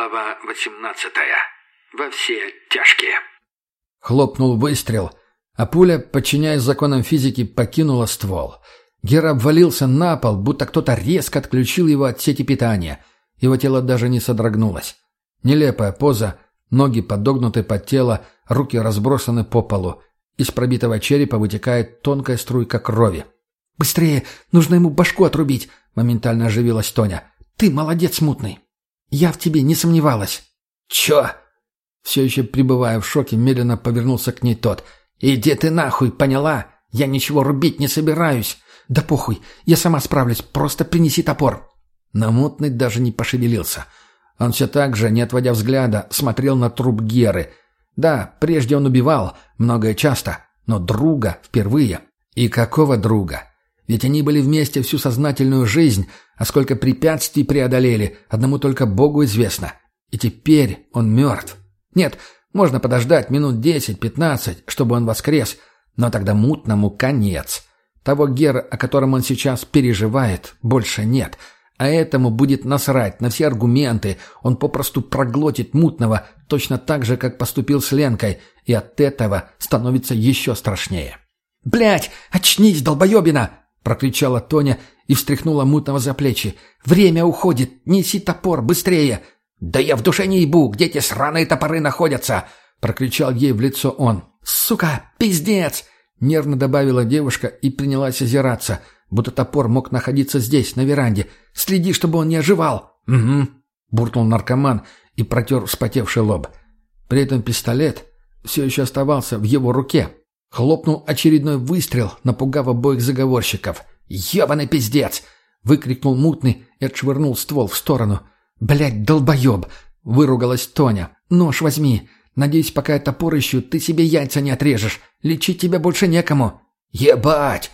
Глава 18. Во все тяжкие. Хлопнул выстрел, а пуля, подчиняясь законам физики, покинула ствол. Гера обвалился на пол, будто кто-то резко отключил его от сети питания. Его тело даже не содрогнулось. Нелепая поза, ноги подогнуты под тело, руки разбросаны по полу. Из пробитого черепа вытекает тонкая струйка крови. «Быстрее! Нужно ему башку отрубить!» — моментально оживилась Тоня. «Ты молодец, мутный!» «Я в тебе не сомневалась». «Чё?» Все еще пребывая в шоке, медленно повернулся к ней тот. «Иди ты нахуй, поняла? Я ничего рубить не собираюсь». «Да похуй, я сама справлюсь, просто принеси топор». Намутный даже не пошевелился. Он все так же, не отводя взгляда, смотрел на труп Геры. Да, прежде он убивал, многое часто, но друга впервые. И какого друга? Ведь они были вместе всю сознательную жизнь, а сколько препятствий преодолели, одному только Богу известно. И теперь он мертв. Нет, можно подождать минут десять-пятнадцать, чтобы он воскрес, но тогда мутному конец. Того Гера, о котором он сейчас переживает, больше нет. А этому будет насрать на все аргументы, он попросту проглотит мутного, точно так же, как поступил с Ленкой, и от этого становится еще страшнее. «Блядь, очнись, долбоебина!» — прокричала Тоня и встряхнула мутного за плечи. «Время уходит! Неси топор, быстрее!» «Да я в душе не ебу! Где эти сраные топоры находятся?» — прокричал ей в лицо он. «Сука! Пиздец!» — нервно добавила девушка и принялась озираться, будто топор мог находиться здесь, на веранде. «Следи, чтобы он не оживал!» «Угу!» — буркнул наркоман и протер вспотевший лоб. При этом пистолет все еще оставался в его руке. Хлопнул очередной выстрел, напугав обоих заговорщиков. «Ебаный пиздец!» — выкрикнул мутный и отшвырнул ствол в сторону. «Блядь, долбоеб!» — выругалась Тоня. «Нож возьми. Надеюсь, пока я топор ищу, ты себе яйца не отрежешь. Лечить тебя больше некому». «Ебать!»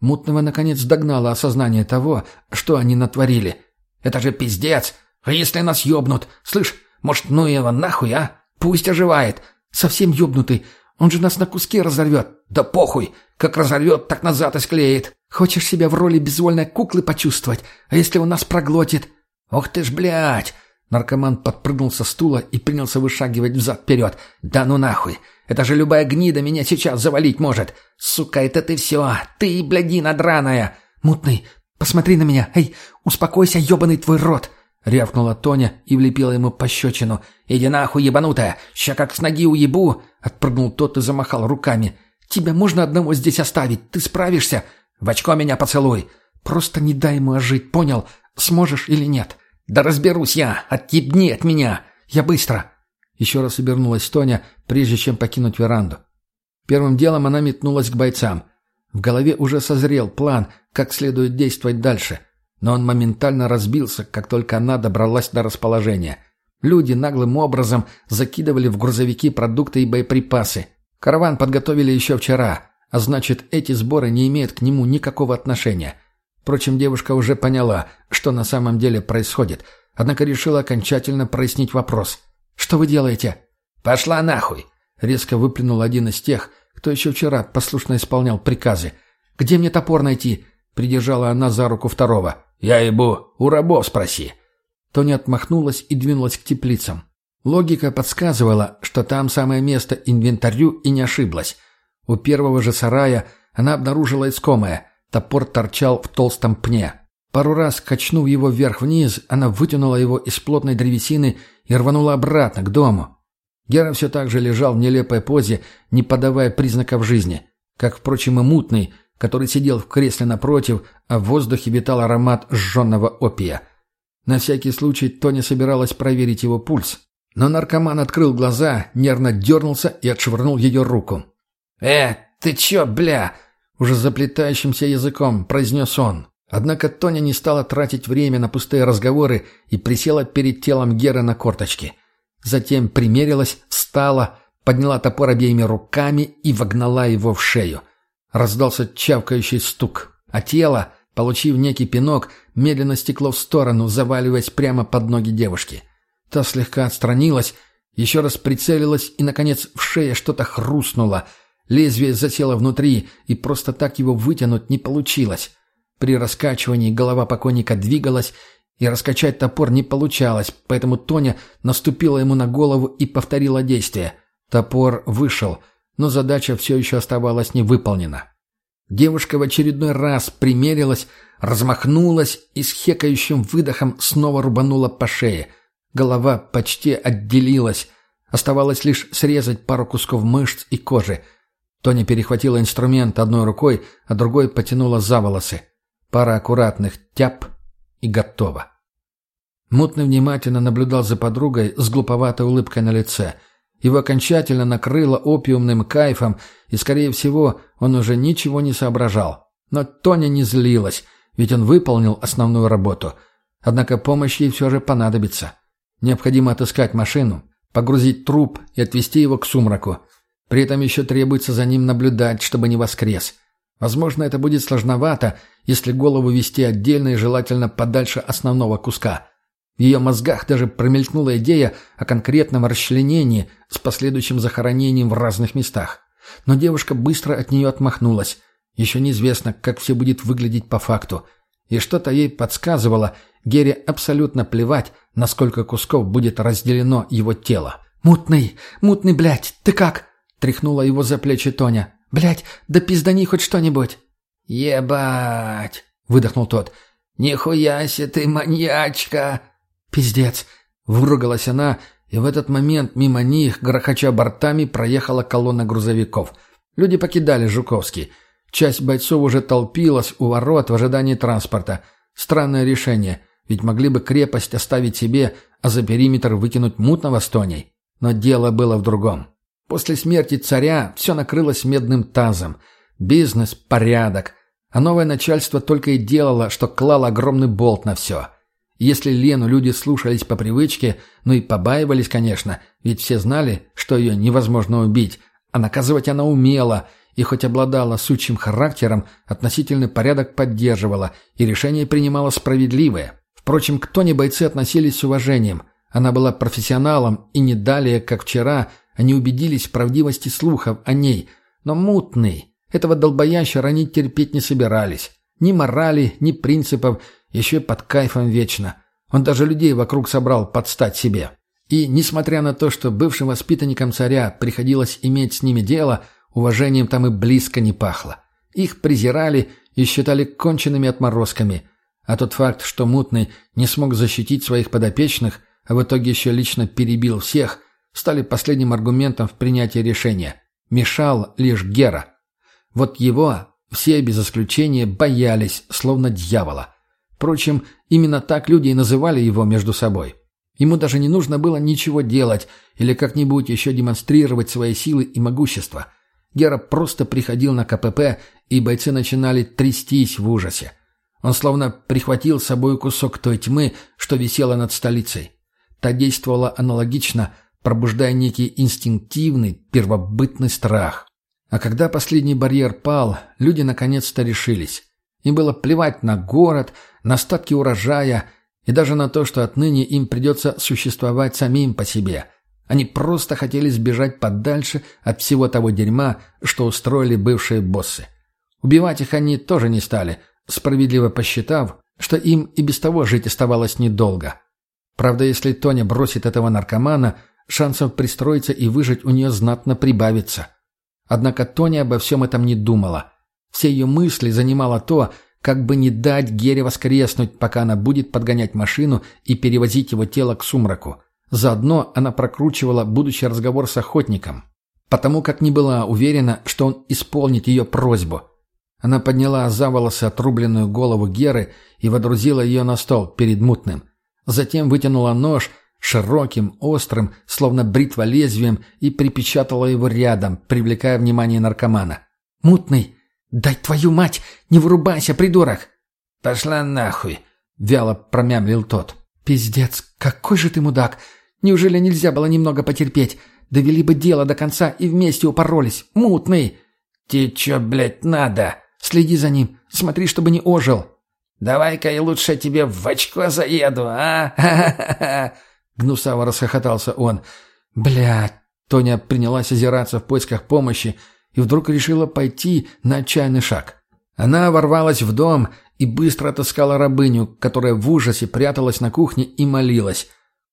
Мутного, наконец, догнало осознание того, что они натворили. «Это же пиздец! А если нас ёбнут? Слышь, может, ну его нахуй, а? Пусть оживает. Совсем ёбнутый. Он же нас на куски разорвет. Да похуй. Как разорвет, так назад и склеит. Хочешь себя в роли безвольной куклы почувствовать? А если он нас проглотит? Ох ты ж, блядь. Наркоман подпрыгнул со стула и принялся вышагивать взад-вперед. «Да ну нахуй! Это же любая гнида меня сейчас завалить может! Сука, это ты все! Ты, блядина драная!» «Мутный, посмотри на меня! Эй, успокойся, ебаный твой рот!» — рявкнула Тоня и влепила ему пощечину. «Иди нахуй, ебанутая! Ща как с ноги уебу!» — отпрыгнул тот и замахал руками. «Тебя можно одного здесь оставить? Ты справишься?» «В очко меня поцелуй!» «Просто не дай ему ожить, понял? Сможешь или нет?» «Да разберусь я! Отъебни от меня! Я быстро!» Еще раз обернулась Тоня, прежде чем покинуть веранду. Первым делом она метнулась к бойцам. В голове уже созрел план, как следует действовать дальше — но он моментально разбился, как только она добралась до расположения. Люди наглым образом закидывали в грузовики продукты и боеприпасы. Караван подготовили еще вчера, а значит, эти сборы не имеют к нему никакого отношения. Впрочем, девушка уже поняла, что на самом деле происходит, однако решила окончательно прояснить вопрос. «Что вы делаете?» «Пошла нахуй!» — резко выплюнул один из тех, кто еще вчера послушно исполнял приказы. «Где мне топор найти?» — придержала она за руку второго. «Я ебу, у рабов спроси». Тоня отмахнулась и двинулась к теплицам. Логика подсказывала, что там самое место инвентарю и не ошиблась. У первого же сарая она обнаружила искомое. Топор торчал в толстом пне. Пару раз, качнув его вверх-вниз, она вытянула его из плотной древесины и рванула обратно, к дому. Гера все так же лежал в нелепой позе, не подавая признаков жизни. Как, впрочем, и мутный, который сидел в кресле напротив, а в воздухе витал аромат сжженного опия. На всякий случай Тоня собиралась проверить его пульс. Но наркоман открыл глаза, нервно дернулся и отшвырнул ее руку. «Э, ты че, бля?» Уже заплетающимся языком произнес он. Однако Тоня не стала тратить время на пустые разговоры и присела перед телом Геры на корточки. Затем примерилась, встала, подняла топор обеими руками и вогнала его в шею. Раздался чавкающий стук, а тело, получив некий пинок, медленно стекло в сторону, заваливаясь прямо под ноги девушки. Та слегка отстранилась, еще раз прицелилась и, наконец, в шее что-то хрустнуло. Лезвие засело внутри, и просто так его вытянуть не получилось. При раскачивании голова покойника двигалась, и раскачать топор не получалось, поэтому Тоня наступила ему на голову и повторила действие. Топор вышел, но задача все еще оставалась невыполнена. Девушка в очередной раз примерилась, размахнулась и с хекающим выдохом снова рубанула по шее. Голова почти отделилась. Оставалось лишь срезать пару кусков мышц и кожи. Тоня перехватила инструмент одной рукой, а другой потянула за волосы. Пара аккуратных тяп и готово. Мутный внимательно наблюдал за подругой с глуповатой улыбкой на лице. Его окончательно накрыло опиумным кайфом, и, скорее всего, он уже ничего не соображал. Но Тоня не злилась, ведь он выполнил основную работу. Однако помощь ей все же понадобится. Необходимо отыскать машину, погрузить труп и отвезти его к сумраку. При этом еще требуется за ним наблюдать, чтобы не воскрес. Возможно, это будет сложновато, если голову вести отдельно и желательно подальше основного куска. В ее мозгах даже промелькнула идея о конкретном расчленении с последующим захоронением в разных местах. Но девушка быстро от нее отмахнулась. Еще неизвестно, как все будет выглядеть по факту. И что-то ей подсказывало, Гере абсолютно плевать, насколько кусков будет разделено его тело. «Мутный! Мутный, блядь! Ты как?» — тряхнула его за плечи Тоня. «Блядь, да пиздани хоть что-нибудь!» «Ебать!» — выдохнул тот. «Нихуя себе ты маньячка!» «Пиздец!» — выругалась она, и в этот момент мимо них, грохоча бортами, проехала колонна грузовиков. Люди покидали Жуковский. Часть бойцов уже толпилась у ворот в ожидании транспорта. Странное решение, ведь могли бы крепость оставить себе, а за периметр выкинуть мутного с Тоней. Но дело было в другом. После смерти царя все накрылось медным тазом. Бизнес, порядок. А новое начальство только и делало, что клало огромный болт на все. Если Лену люди слушались по привычке, ну и побаивались, конечно, ведь все знали, что ее невозможно убить, а наказывать она умела, и хоть обладала сучьим характером, относительный порядок поддерживала, и решения принимала справедливые. Впрочем, к Тоне бойцы относились с уважением. Она была профессионалом, и не далее, как вчера, они убедились в правдивости слухов о ней, но мутный. Этого долбоящера они терпеть не собирались. Ни морали, ни принципов, еще и под кайфом вечно. Он даже людей вокруг собрал подстать себе. И, несмотря на то, что бывшим воспитанникам царя приходилось иметь с ними дело, уважением там и близко не пахло. Их презирали и считали конченными отморозками. А тот факт, что Мутный не смог защитить своих подопечных, а в итоге еще лично перебил всех – стали последним аргументом в принятии решения. Мешал лишь Гера. Вот его все без исключения боялись, словно дьявола. Впрочем, именно так люди и называли его между собой. Ему даже не нужно было ничего делать или как-нибудь еще демонстрировать свои силы и могущество. Гера просто приходил на КПП, и бойцы начинали трястись в ужасе. Он словно прихватил с собой кусок той тьмы, что висела над столицей. Та действовала аналогично – пробуждая некий инстинктивный, первобытный страх. А когда последний барьер пал, люди наконец-то решились. Им было плевать на город, на остатки урожая и даже на то, что отныне им придется существовать самим по себе. Они просто хотели сбежать подальше от всего того дерьма, что устроили бывшие боссы. Убивать их они тоже не стали, справедливо посчитав, что им и без того жить оставалось недолго. Правда, если Тоня бросит этого наркомана – шансов пристроиться и выжить у нее знатно прибавится. Однако Тони обо всем этом не думала. Все ее мысли занимало то, как бы не дать Гере воскреснуть, пока она будет подгонять машину и перевозить его тело к сумраку. Заодно она прокручивала будущий разговор с охотником, потому как не была уверена, что он исполнит ее просьбу. Она подняла за волосы отрубленную голову Геры и водрузила ее на стол перед мутным. Затем вытянула нож широким, острым, словно бритва лезвием, и припечатала его рядом, привлекая внимание наркомана. «Мутный! Дай твою мать! Не вырубайся, придурок!» «Пошла нахуй!» — вяло промямлил тот. «Пиздец, какой же ты мудак! Неужели нельзя было немного потерпеть? Довели бы дело до конца и вместе упоролись. Мутный!» «Тебе чё, блядь, надо?» «Следи за ним. Смотри, чтобы не ожил». «Давай-ка я лучше тебе в очко заеду, а? Ха-ха-ха!» Гнусаво расхохотался он. «Блядь!» Тоня принялась озираться в поисках помощи и вдруг решила пойти на отчаянный шаг. Она ворвалась в дом и быстро отыскала рабыню, которая в ужасе пряталась на кухне и молилась.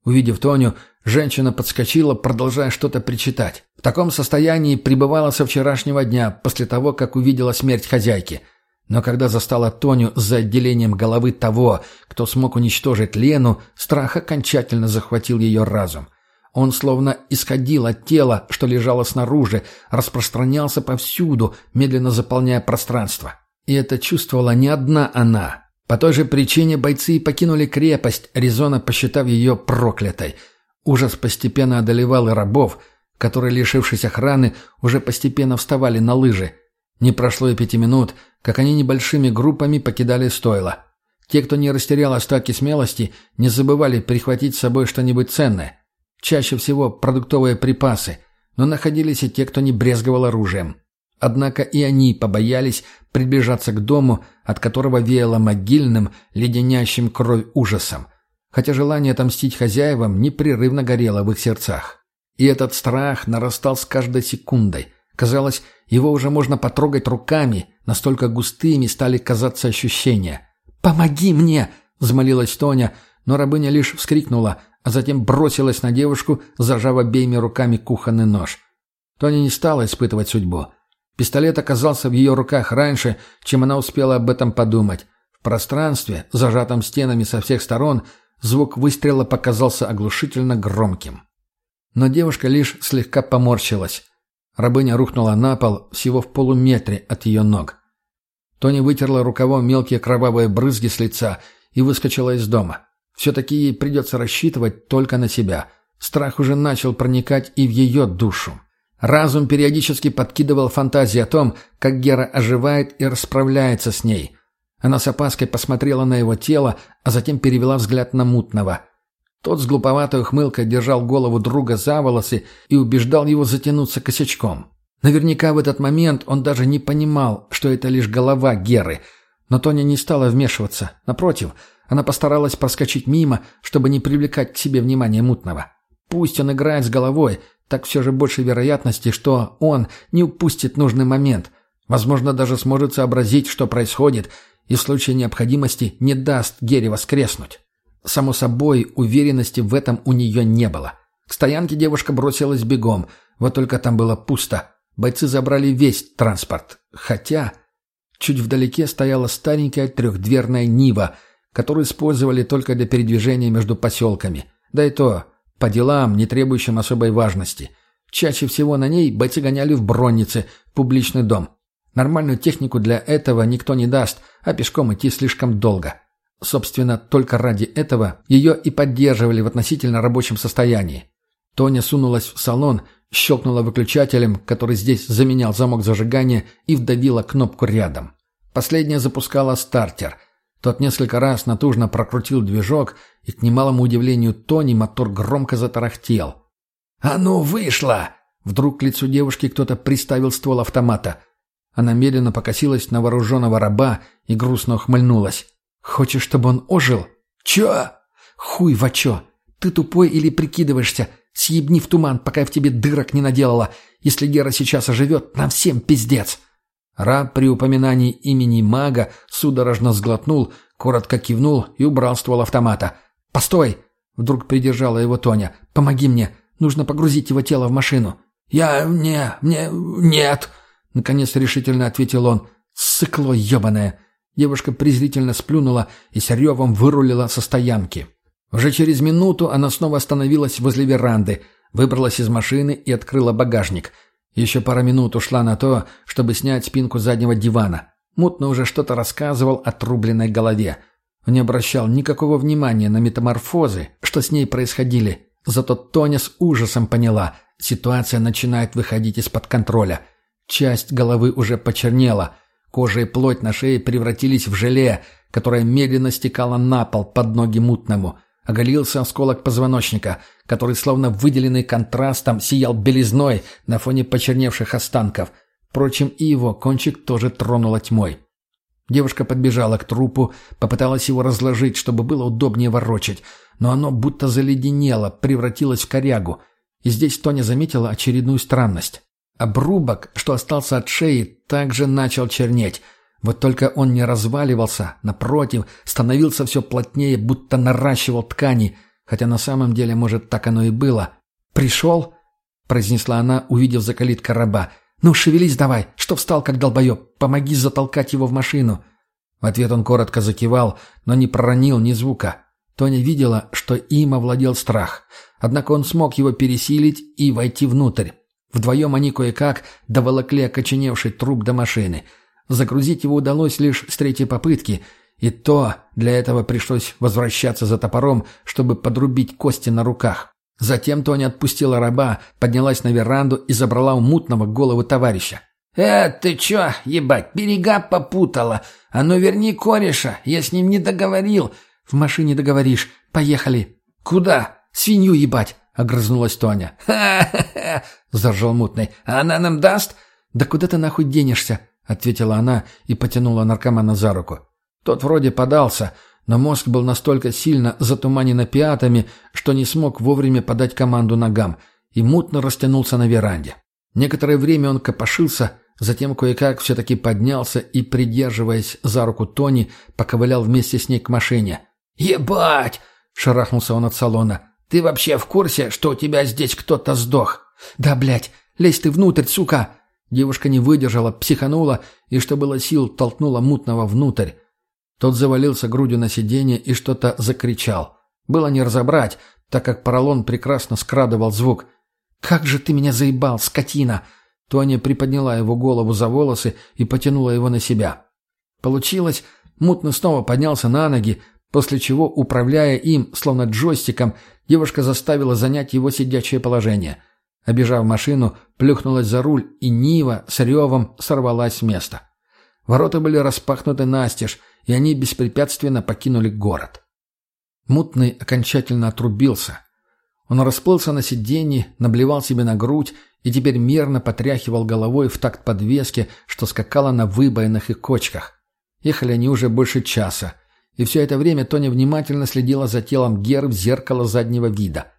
Увидев Тоню, женщина подскочила, продолжая что-то причитать. В таком состоянии пребывала со вчерашнего дня, после того, как увидела смерть хозяйки. Но когда застала Тоню за отделением головы того, кто смог уничтожить Лену, страх окончательно захватил ее разум. Он словно исходил от тела, что лежало снаружи, распространялся повсюду, медленно заполняя пространство. И это чувствовала не одна она. По той же причине бойцы покинули крепость, резонно посчитав ее проклятой. Ужас постепенно одолевал и рабов, которые, лишившись охраны, уже постепенно вставали на лыжи. Не прошло и пяти минут, как они небольшими группами покидали стойло. Те, кто не растерял остатки смелости, не забывали прихватить с собой что-нибудь ценное. Чаще всего продуктовые припасы, но находились и те, кто не брезговал оружием. Однако и они побоялись приближаться к дому, от которого веяло могильным, леденящим кровь ужасом, хотя желание отомстить хозяевам непрерывно горело в их сердцах. И этот страх нарастал с каждой секундой. Казалось, его уже можно потрогать руками, настолько густыми стали казаться ощущения. «Помоги мне!» — взмолилась Тоня, но рабыня лишь вскрикнула, а затем бросилась на девушку, зажав обеими руками кухонный нож. Тоня не стала испытывать судьбу. Пистолет оказался в ее руках раньше, чем она успела об этом подумать. В пространстве, зажатом стенами со всех сторон, звук выстрела показался оглушительно громким. Но девушка лишь слегка поморщилась. Рабыня рухнула на пол всего в полуметре от ее ног. Тони вытерла рукавом мелкие кровавые брызги с лица и выскочила из дома. Все-таки ей придется рассчитывать только на себя. Страх уже начал проникать и в ее душу. Разум периодически подкидывал фантазии о том, как Гера оживает и расправляется с ней. Она с опаской посмотрела на его тело, а затем перевела взгляд на мутного. Тот с глуповатой ухмылкой держал голову друга за волосы и убеждал его затянуться косячком. Наверняка в этот момент он даже не понимал, что это лишь голова Геры. Но Тоня не стала вмешиваться. Напротив, она постаралась проскочить мимо, чтобы не привлекать к себе внимание мутного. Пусть он играет с головой, так все же больше вероятности, что он не упустит нужный момент. Возможно, даже сможет сообразить, что происходит, и в случае необходимости не даст Гере воскреснуть. Само собой, уверенности в этом у нее не было. К стоянке девушка бросилась бегом, вот только там было пусто. Бойцы забрали весь транспорт. Хотя... Чуть вдалеке стояла старенькая трехдверная Нива, которую использовали только для передвижения между поселками. Да и то, по делам, не требующим особой важности. Чаще всего на ней бойцы гоняли в броннице, публичный дом. Нормальную технику для этого никто не даст, а пешком идти слишком долго. Собственно, только ради этого ее и поддерживали в относительно рабочем состоянии. Тоня сунулась в салон, щелкнула выключателем, который здесь заменял замок зажигания, и вдавила кнопку рядом. Последняя запускала стартер – тот несколько раз натужно прокрутил движок, и, к немалому удивлению Тони, мотор громко затарахтел. «А ну, вышло!» Вдруг к лицу девушки кто-то приставил ствол автомата. Она медленно покосилась на вооруженного раба и грустно ухмыльнулась. «Хочешь, чтобы он ожил?» «Чё?» «Хуй во чё! Ты тупой или прикидываешься? Съебни в туман, пока я в тебе дырок не наделала. Если Гера сейчас оживет, нам всем пиздец!» Раб при упоминании имени мага судорожно сглотнул, коротко кивнул и убрал ствол автомата. «Постой!» — вдруг придержала его Тоня. «Помоги мне! Нужно погрузить его тело в машину!» «Я... не... не... нет!» — наконец решительно ответил он. «Сыкло ебаное!» Девушка презрительно сплюнула и с ревом вырулила со стоянки. Уже через минуту она снова остановилась возле веранды, выбралась из машины и открыла багажник — еще пара минут ушла на то, чтобы снять спинку заднего дивана. Мутно уже что-то рассказывал о трубленной голове. Он не обращал никакого внимания на метаморфозы, что с ней происходили. Зато Тоня с ужасом поняла, ситуация начинает выходить из-под контроля. Часть головы уже почернела. Кожа и плоть на шее превратились в желе, которое медленно стекало на пол под ноги мутному. Оголился осколок позвоночника, который, словно выделенный контрастом, сиял белизной на фоне почерневших останков. Впрочем, и его кончик тоже тронуло тьмой. Девушка подбежала к трупу, попыталась его разложить, чтобы было удобнее ворочать, но оно будто заледенело, превратилось в корягу. И здесь Тоня заметила очередную странность. Обрубок, что остался от шеи, также начал чернеть. Вот только он не разваливался, напротив, становился все плотнее, будто наращивал ткани, хотя на самом деле, может, так оно и было. «Пришел?» — произнесла она, увидев за калиткой раба. «Ну, шевелись давай! Что встал, как долбоеб? Помоги затолкать его в машину!» В ответ он коротко закивал, но не проронил ни звука. Тоня видела, что им овладел страх. Однако он смог его пересилить и войти внутрь. Вдвоем они кое-как доволокли окоченевший труп до машины. Загрузить его удалось лишь с третьей попытки, и то для этого пришлось возвращаться за топором, чтобы подрубить кости на руках. Затем Тоня отпустила раба, поднялась на веранду и забрала у мутного голову товарища. «Э, ты чё, ебать, берега попутала? А ну верни кореша, я с ним не договорил». «В машине договоришь. Поехали». «Куда?» «Свинью ебать», — огрызнулась Тоня. «Ха-ха-ха!» — заржал мутный. «А она нам даст?» «Да куда ты нахуй денешься?» — ответила она и потянула наркомана за руку. Тот вроде подался, но мозг был настолько сильно затуманен опиатами, что не смог вовремя подать команду ногам, и мутно растянулся на веранде. Некоторое время он копошился, затем кое-как все-таки поднялся и, придерживаясь за руку Тони, поковылял вместе с ней к машине. «Ебать!» — шарахнулся он от салона. «Ты вообще в курсе, что у тебя здесь кто-то сдох?» «Да, блядь! Лезь ты внутрь, сука!» Девушка не выдержала, психанула и, что было сил, толкнула мутного внутрь. Тот завалился грудью на сиденье и что-то закричал. Было не разобрать, так как поролон прекрасно скрадывал звук. «Как же ты меня заебал, скотина!» Тоня приподняла его голову за волосы и потянула его на себя. Получилось, мутно снова поднялся на ноги, после чего, управляя им, словно джойстиком, девушка заставила занять его сидячее положение. Обежав машину, плюхнулась за руль, и Нива с ревом сорвалась с места. Ворота были распахнуты настежь, и они беспрепятственно покинули город. Мутный окончательно отрубился. Он расплылся на сиденье, наблевал себе на грудь и теперь мерно потряхивал головой в такт подвески, что скакала на выбоинах и кочках. Ехали они уже больше часа, и все это время Тоня внимательно следила за телом Гер в зеркало заднего вида.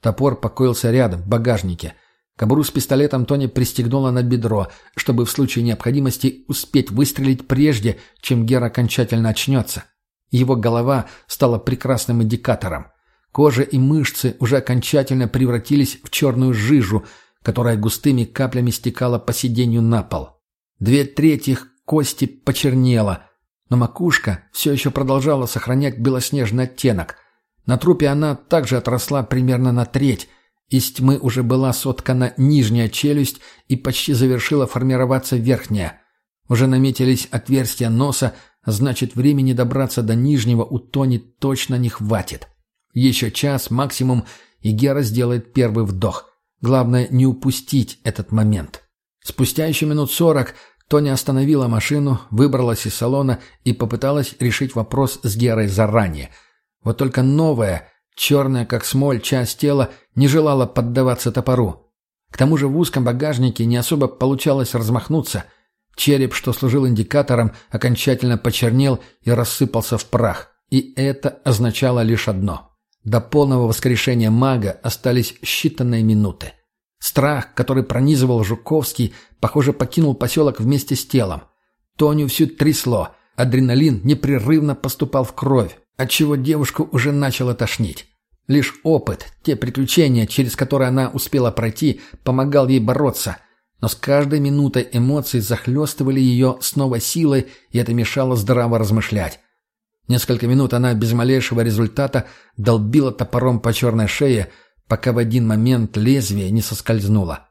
Топор покоился рядом, в багажнике. Кобуру с пистолетом Тони пристегнула на бедро, чтобы в случае необходимости успеть выстрелить прежде, чем Гер окончательно очнется. Его голова стала прекрасным индикатором. Кожа и мышцы уже окончательно превратились в черную жижу, которая густыми каплями стекала по сиденью на пол. Две трети кости почернела, но макушка все еще продолжала сохранять белоснежный оттенок. На трупе она также отросла примерно на треть – из тьмы уже была соткана нижняя челюсть и почти завершила формироваться верхняя. Уже наметились отверстия носа, значит, времени добраться до нижнего у Тони точно не хватит. Еще час максимум, и Гера сделает первый вдох. Главное, не упустить этот момент. Спустя еще минут сорок Тони остановила машину, выбралась из салона и попыталась решить вопрос с Герой заранее. Вот только новая, черная как смоль, часть тела не желала поддаваться топору. К тому же в узком багажнике не особо получалось размахнуться. Череп, что служил индикатором, окончательно почернел и рассыпался в прах. И это означало лишь одно. До полного воскрешения мага остались считанные минуты. Страх, который пронизывал Жуковский, похоже, покинул поселок вместе с телом. Тоню всю трясло. Адреналин непрерывно поступал в кровь, отчего девушку уже начало тошнить. Лишь опыт, те приключения, через которые она успела пройти, помогал ей бороться. Но с каждой минутой эмоции захлестывали ее с новой силой, и это мешало здраво размышлять. Несколько минут она без малейшего результата долбила топором по черной шее, пока в один момент лезвие не соскользнуло.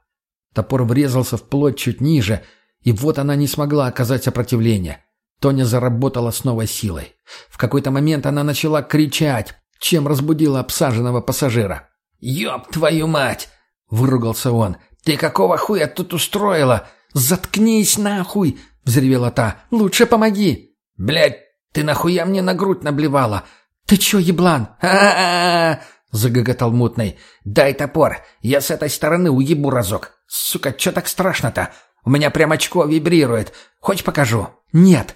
Топор врезался в плоть чуть ниже, и вот она не смогла оказать сопротивление. Тоня заработала с новой силой. В какой-то момент она начала кричать, чем разбудила обсаженного пассажира. «Ёб твою мать!» — выругался он. «Ты какого хуя тут устроила? Заткнись нахуй!» — взревела та. «Лучше помоги!» «Блядь, ты нахуя мне на грудь наблевала?» «Ты чё, еблан?» «А-а-а!» — загоготал мутный. «Дай топор, я с этой стороны уебу разок. Сука, чё так страшно-то? У меня прям очко вибрирует. Хочешь покажу?» «Нет!»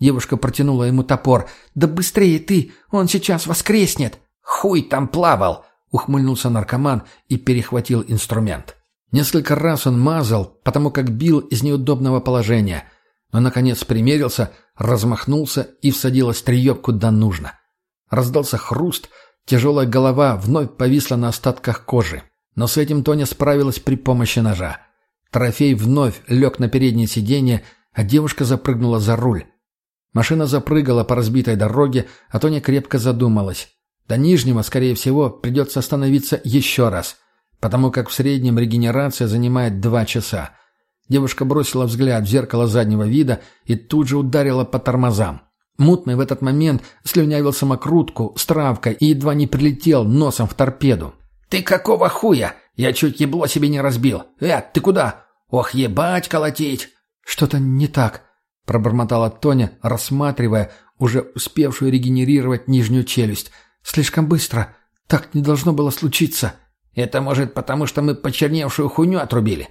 Девушка протянула ему топор. «Да быстрее ты! Он сейчас воскреснет!» «Хуй там плавал!» — ухмыльнулся наркоман и перехватил инструмент. Несколько раз он мазал, потому как бил из неудобного положения. но, наконец, примерился, размахнулся и всадил остриё куда нужно. Раздался хруст, тяжелая голова вновь повисла на остатках кожи. Но с этим Тоня справилась при помощи ножа. Трофей вновь лег на переднее сиденье, а девушка запрыгнула за руль. Машина запрыгала по разбитой дороге, а Тоня крепко задумалась. До Нижнего, скорее всего, придется остановиться еще раз, потому как в среднем регенерация занимает два часа. Девушка бросила взгляд в зеркало заднего вида и тут же ударила по тормозам. Мутный в этот момент слюнявил самокрутку с травкой и едва не прилетел носом в торпеду. «Ты какого хуя? Я чуть ебло себе не разбил. Э, ты куда? Ох, ебать колотить!» «Что-то не так», — пробормотала Тоня, рассматривая уже успевшую регенерировать нижнюю челюсть. «Слишком быстро. Так не должно было случиться». «Это может потому, что мы почерневшую хуйню отрубили.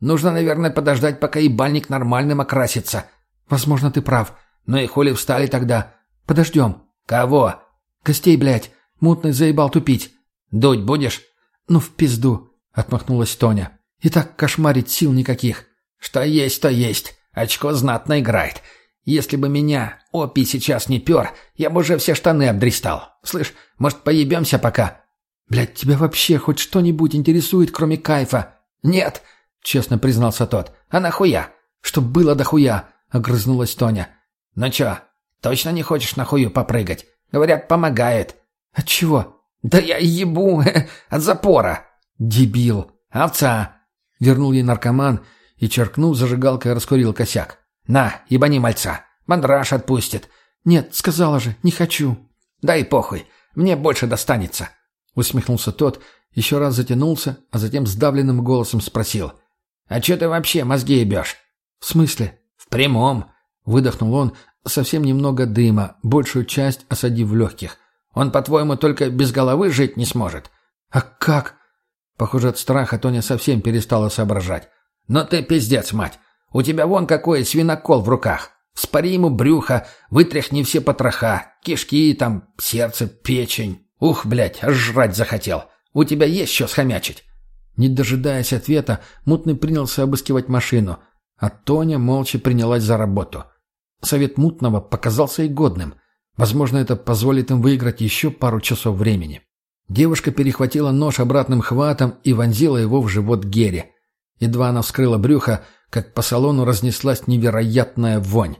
Нужно, наверное, подождать, пока ебальник нормальным окрасится». «Возможно, ты прав. Ну и хули встали тогда?» «Подождем». «Кого?» «Гостей, блядь. Мутный заебал тупить». «Дуть будешь?» «Ну, в пизду», — отмахнулась Тоня. «И так кошмарить сил никаких». «Что есть, то есть. Очко знатно играет. Если бы меня опий сейчас не пер, я бы уже все штаны обдристал. Слышь, может, поебемся пока?» «Блядь, тебя вообще хоть что-нибудь интересует, кроме кайфа?» «Нет», — честно признался тот. «А нахуя?» «Что было дохуя?» — огрызнулась Тоня. «Ну чё, точно не хочешь нахую попрыгать? Говорят, помогает». «От чего?» «Да я ебу от запора». «Дебил». «Овца». Вернул ей наркоман и, черкнув зажигалкой, раскурил косяк. «На, ебани мальца. Мандраж отпустит». «Нет, сказала же, не хочу». «Да и похуй. Мне больше достанется». Усмехнулся тот, еще раз затянулся, а затем сдавленным голосом спросил. «А че ты вообще мозги ебешь?» «В смысле?» «В прямом». Выдохнул он, совсем немного дыма, большую часть осадив в легких. «Он, по-твоему, только без головы жить не сможет?» «А как?» Похоже, от страха Тоня совсем перестала соображать. «Но ты пиздец, мать! У тебя вон какой свинокол в руках! Спари ему брюхо, вытряхни все потроха, кишки там, сердце, печень. Ух, блядь, аж жрать захотел. У тебя есть что схомячить?» Не дожидаясь ответа, Мутный принялся обыскивать машину, а Тоня молча принялась за работу. Совет Мутного показался и годным. Возможно, это позволит им выиграть еще пару часов времени. Девушка перехватила нож обратным хватом и вонзила его в живот Герри. Едва она вскрыла брюхо, как по салону разнеслась невероятная вонь.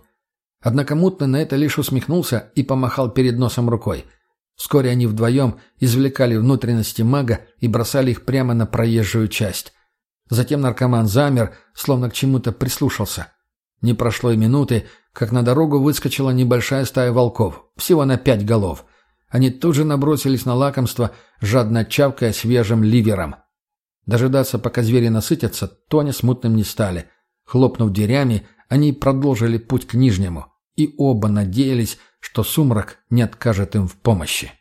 Однако Мутный на это лишь усмехнулся и помахал перед носом рукой. Вскоре они вдвоем извлекали внутренности мага и бросали их прямо на проезжую часть. Затем наркоман замер, словно к чему-то прислушался. Не прошло и минуты, как на дорогу выскочила небольшая стая волков, всего на пять голов. Они тут же набросились на лакомство, жадно чавкая свежим ливером. Дожидаться, пока звери насытятся, Тоня с мутным не стали. Хлопнув дверями, они продолжили путь к Нижнему. И оба надеялись, что сумрак не откажет им в помощи.